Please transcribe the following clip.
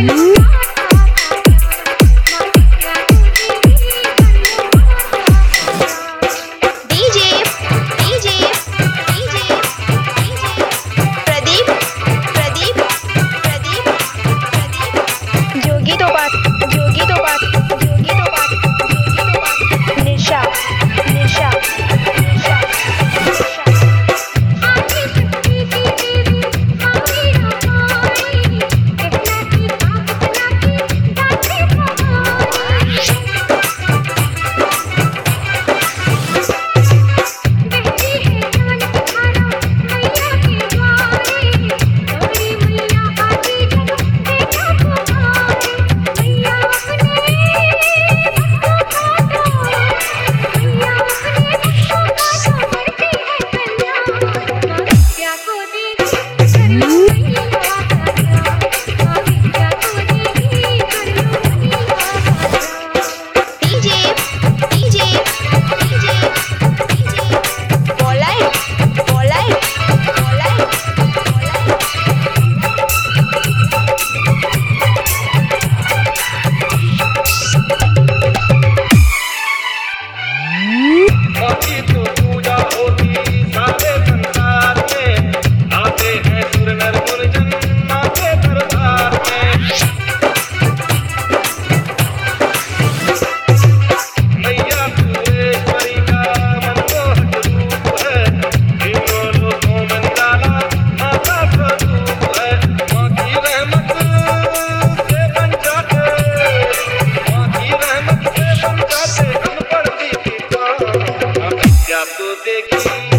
Mm-hmm. Música